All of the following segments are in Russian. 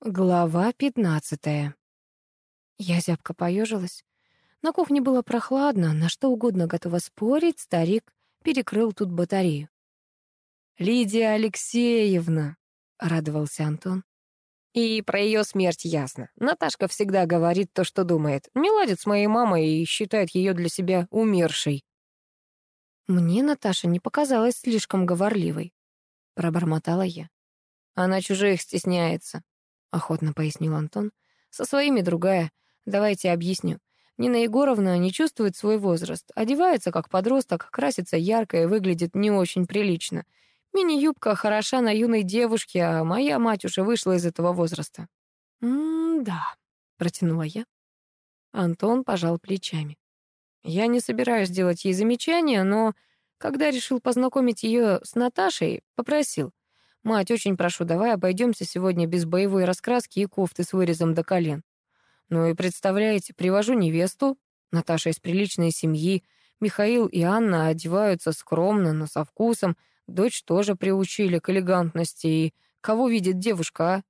Глава пятнадцатая. Я зябко поежилась. На кухне было прохладно, на что угодно готова спорить, старик перекрыл тут батарею. «Лидия Алексеевна!» — радовался Антон. И про ее смерть ясно. Наташка всегда говорит то, что думает. Не ладит с моей мамой и считает ее для себя умершей. Мне Наташа не показалась слишком говорливой. Пробормотала я. Она чужих стесняется, — охотно пояснил Антон. «Со своими другая. Давайте объясню. Нина Егоровна не чувствует свой возраст. Одевается как подросток, красится ярко и выглядит не очень прилично. Мини-юбка хороша на юной девушке, а моя мать уже вышла из этого возраста». «М-да», — протянула я. Антон пожал плечами. «Я не собираюсь делать ей замечания, но когда решил познакомить ее с Наташей, попросил. «Мать, очень прошу, давай обойдемся сегодня без боевой раскраски и кофты с вырезом до колен». Ну и представляете, привожу невесту, Наташа из приличной семьи, Михаил и Анна одеваются скромно, но со вкусом, дочь тоже приучили к элегантности, и кого видит девушка,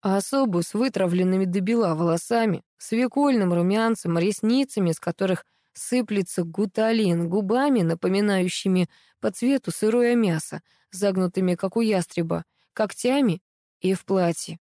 а? особу с вытравленными до бела волосами, свекольным румянцем, ресницами, с которых сыплется гуталин, губами, напоминающими по цвету сырое мясо, загнутыми, как у ястреба, когтями и в платье.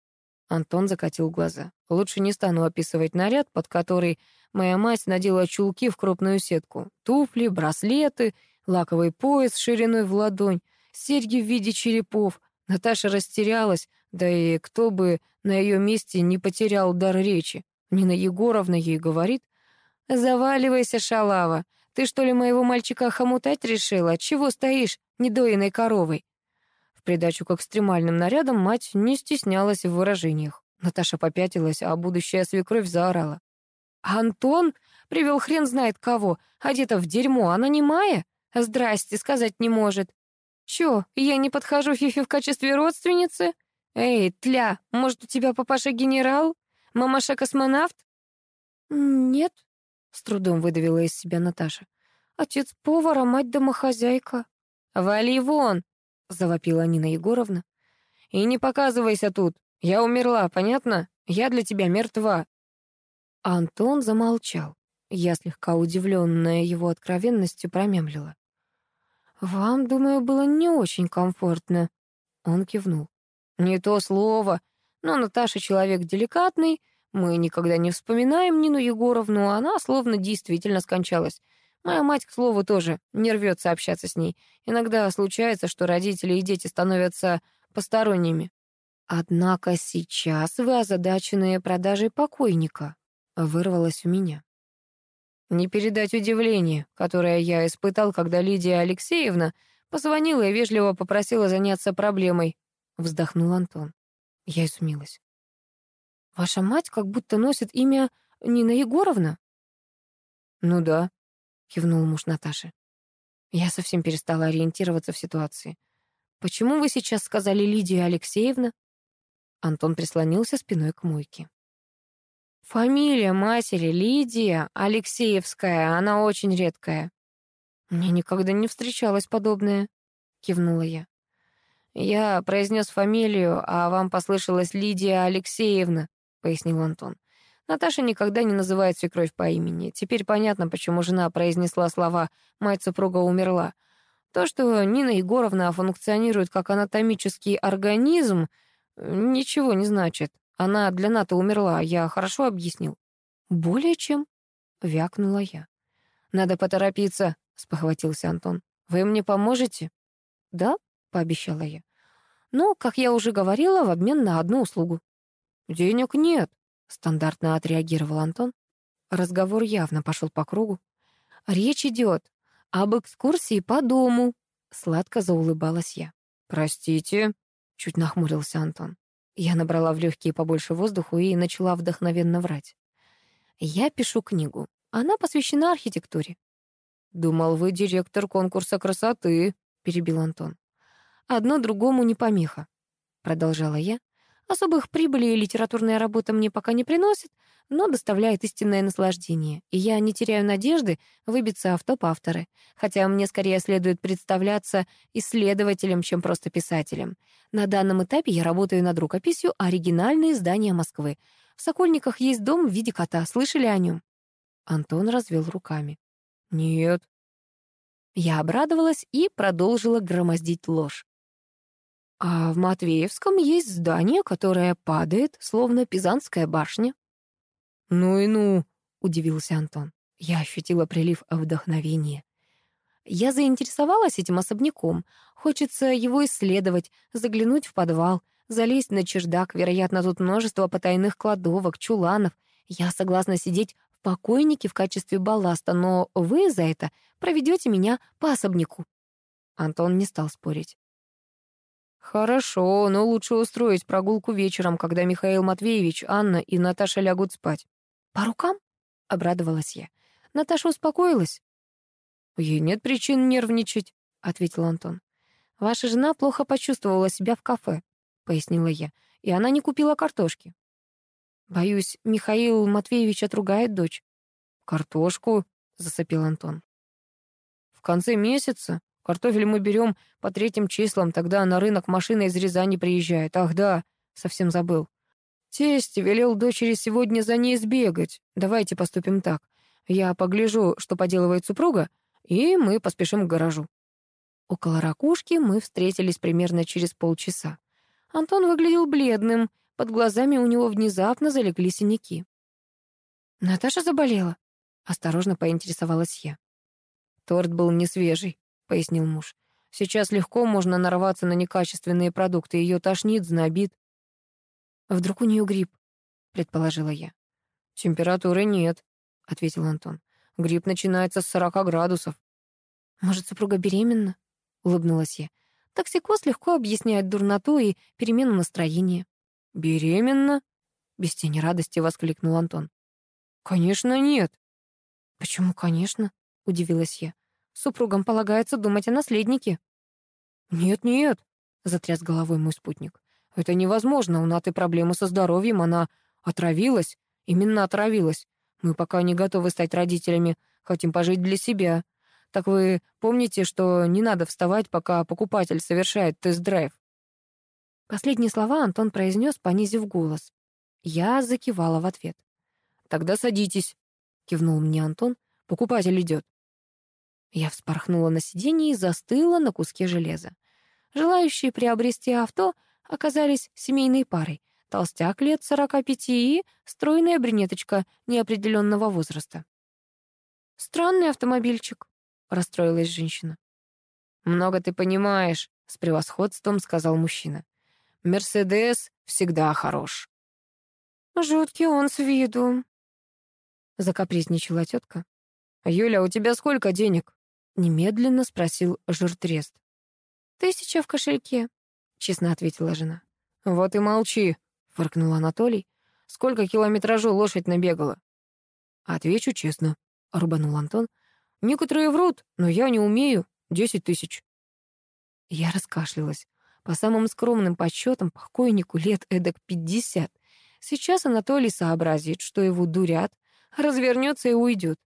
Антон закатил глаза. Лучше не стану описывать наряд, под который моя мать надела чулки в крупную сетку. Туфли, браслеты, лаковый пояс шириной в ладонь, серьги в виде черепов. Наташа растерялась, да и кто бы на ее месте не потерял дар речи. Нина Егоровна ей говорит, «Заваливайся, шалава, ты что ли моего мальчика хомутать решила? Чего стоишь недоиной коровой?» В придачу к экстремальным нарядам мать не стеснялась в выражениях. Наташа попятилась, а будущая свекровь заорала. «Антон привел хрен знает кого, одета в дерьмо, она не Майя? Здрасте, сказать не может. Чё, я не подхожу Фифе в качестве родственницы? Эй, тля, может, у тебя папаша генерал? Мамаша космонавт?» «Нет», с трудом выдавила из себя Наташа. Отец повар, мать домохозяйка. Вали вон, завопила Нина Егоровна. И не показывайся тут. Я умерла, понятно? Я для тебя мертва. Антон замолчал. Я, слегка удивленная его откровенностью, промямлила. «Вам, думаю, было не очень комфортно». Он кивнул. «Не то слово. Но Наташа человек деликатный, мы никогда не вспоминаем Нину Егоровну, она словно действительно скончалась. Моя мать, к слову, тоже не рвется общаться с ней. Иногда случается, что родители и дети становятся посторонними. Однако сейчас вы озадаченные продажей покойника, вырвалось у меня. Не передать удивление, которое я испытал, когда Лидия Алексеевна позвонила и вежливо попросила заняться проблемой, вздохнул Антон. Я изумилась. Ваша мать как будто носит имя Нина Егоровна?» «Ну да», — кивнул муж Наташи. Я совсем перестала ориентироваться в ситуации. «Почему вы сейчас сказали Лидия Алексеевна?» Антон прислонился спиной к мойке. «Фамилия матери Лидия Алексеевская, она очень редкая». «Мне никогда не встречалось подобное», — кивнула я. «Я произнес фамилию, а вам послышалась Лидия Алексеевна», пояснил Антон. Наташа никогда не называет свекровь по имени. Теперь понятно, почему жена произнесла слова «мать супруга умерла». То, что Нина Егоровна функционирует как анатомический организм, ничего не значит. Она для НАТО умерла, я хорошо объяснил. «Более чем», — вякнула я. «Надо поторопиться», — спохватился Антон. «Вы мне поможете?» «Да», — пообещала я. «Но, как я уже говорила, в обмен на одну услугу». «Денег нет», — стандартно отреагировал Антон. Разговор явно пошел по кругу. «Речь идет об экскурсии по дому», — сладко заулыбалась я. «Простите», — чуть нахмурился Антон. Я набрала в легкие побольше воздуху и начала вдохновенно врать. «Я пишу книгу. Она посвящена архитектуре». «Думал, вы директор конкурса красоты», — перебил Антон. «Одно другому не помеха», — продолжала я. Особых прибылей литературная работа мне пока не приносит, но доставляет истинное наслаждение, и я не теряю надежды выбиться в топ-авторы, хотя мне скорее следует представляться исследователем, чем просто писателем. На данном этапе я работаю над рукописью «Оригинальные издания Москвы». В Сокольниках есть дом в виде кота, слышали о нем? Антон развел руками. «Нет». Я обрадовалась и продолжила громоздить ложь. А в Матвеевском есть здание, которое падает, словно Пизанская башня. «Ну и ну», — удивился Антон. Я ощутила прилив вдохновения. Я заинтересовалась этим особняком. Хочется его исследовать, заглянуть в подвал, залезть на чердак. Вероятно, тут множество потайных кладовок, чуланов. Я согласна сидеть в покойнике в качестве балласта, но вы за это проведете меня по особняку. Антон не стал спорить. «Хорошо, но лучше устроить прогулку вечером, когда Михаил Матвеевич, Анна и Наташа лягут спать». «По рукам?» — обрадовалась я. Наташа успокоилась. «Ей нет причин нервничать», — ответил Антон. «Ваша жена плохо почувствовала себя в кафе», — пояснила я, «и она не купила картошки». «Боюсь, Михаил Матвеевич отругает дочь». «Картошку?» — засопил Антон. «В конце месяца Картофель мы берем по третьим числам, тогда на рынок машина из Рязани приезжает. Ах да, совсем забыл. Тесть велел дочери сегодня за ней сбегать. Давайте поступим так. Я погляжу, что поделывает супруга, и мы поспешим к гаражу. Около ракушки мы встретились примерно через полчаса. Антон выглядел бледным, под глазами у него внезапно залегли синяки. «Наташа заболела?» — осторожно поинтересовалась я. Торт был не свежий, — пояснил муж. «Сейчас легко можно нарваться на некачественные продукты. Ее тошнит, знобит». «Вдруг у нее грипп?» — предположила я. «Температуры нет», — ответил Антон. «Грипп начинается с сорока градусов». «Может, супруга беременна?» — улыбнулась я. «Токсикоз легко объясняет дурноту и перемену настроения». «Беременна?» — без тени радости воскликнул Антон. «Конечно, нет». «Почему «конечно»?» — удивилась я. Супругам полагается думать о наследнике». «Нет-нет», — затряс головой мой спутник. «Это невозможно, у Наты проблемы со здоровьем, она отравилась, именно отравилась. Мы пока не готовы стать родителями, хотим пожить для себя. Так вы помните, что не надо вставать, пока покупатель совершает тест-драйв?» Последние слова Антон произнес, понизив голос. Я закивала в ответ. «Тогда садитесь», — кивнул мне Антон. «Покупатель идет». Я вспорхнула на сиденье и застыла на куске железа. Желающие приобрести авто оказались семейной парой. Толстяк лет сорока пяти и стройная брюнеточка неопределенного возраста. «Странный автомобильчик», — расстроилась женщина. «Много ты понимаешь», — с превосходством сказал мужчина. «Мерседес всегда хорош». «Жуткий он с виду», — закапризничала тетка. «Юля, у тебя сколько денег?» Немедленно спросил жиртрест. «Тысяча в кошельке», — честно ответила жена. «Вот и молчи», — фыркнул Анатолий. «Сколько километражу лошадь набегала?» «Отвечу честно», — рубанул Антон. «Некоторые врут, но я не умею. Десять тысяч». Я раскашлялась. По самым скромным подсчетам, покойнику лет эдак пятьдесят. Сейчас Анатолий сообразит, что его дурят, развернется и уйдет.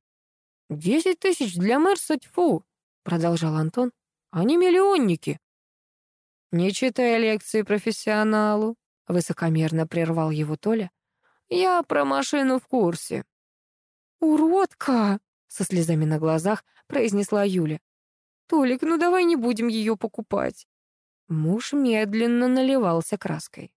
«Десять тысяч для Мерса, тьфу!» — продолжал Антон. «Они миллионники!» «Не читай лекции профессионалу», — высокомерно прервал его Толя. «Я про машину в курсе». «Уродка!» — со слезами на глазах произнесла Юля. «Толик, ну давай не будем ее покупать». Муж медленно наливался краской.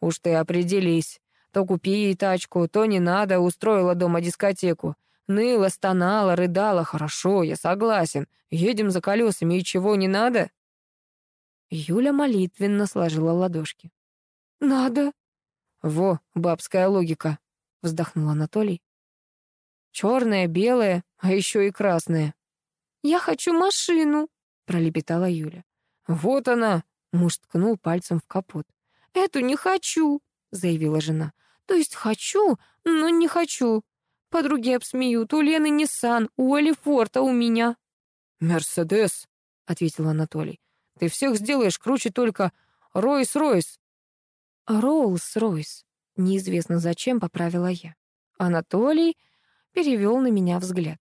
«Уж ты определись. То купи ей тачку, то не надо, устроила дома дискотеку. Ныла, стонала, рыдала. Хорошо, я согласен. Едем за колесами, и чего не надо? Юля молитвенно сложила ладошки. «Надо». «Во, бабская логика», — вздохнул Анатолий. «Черная, белая, а еще и красная». «Я хочу машину», — пролепетала Юля. «Вот она», — муж ткнул пальцем в капот. «Эту не хочу», — заявила жена. «То есть хочу, но не хочу. Подруги обсмеют. У Лены Ниссан, у Оли Форта, у меня. «Мерседес», — ответил Анатолий. «Ты всех сделаешь круче только Ройс-Ройс». Роллс-Ройс. Неизвестно зачем поправила я. Анатолий перевел на меня взгляд.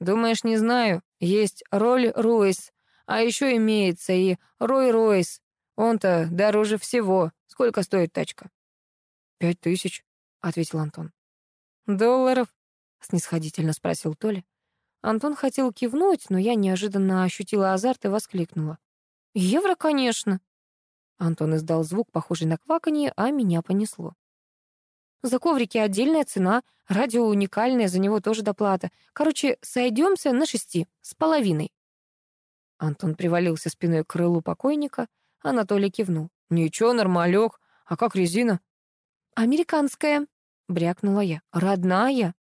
«Думаешь, не знаю? Есть Роль-Ройс, а еще имеется и Рой-Ройс. Он-то дороже всего. Сколько стоит тачка?» «Пять тысяч», — ответил Антон. «Долларов?» — снисходительно спросил Толя. Антон хотел кивнуть, но я неожиданно ощутила азарт и воскликнула. «Евро, конечно!» Антон издал звук, похожий на кваканье, а меня понесло. За коврики отдельная цена, радио уникальное, за него тоже доплата. Короче, сойдемся на шести, с половиной. Антон привалился спиной к крылу покойника, Анатолий кивнул. «Ничего, нормалек. А как резина?» «Американская», — брякнула я. «Родная».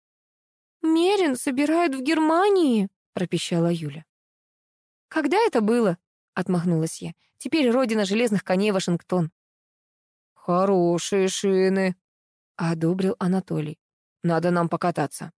«Мерин собирают в Германии», — пропищала Юля. «Когда это было?» — отмахнулась я. «Теперь родина железных коней Вашингтон». «Хорошие шины», — одобрил Анатолий. «Надо нам покататься».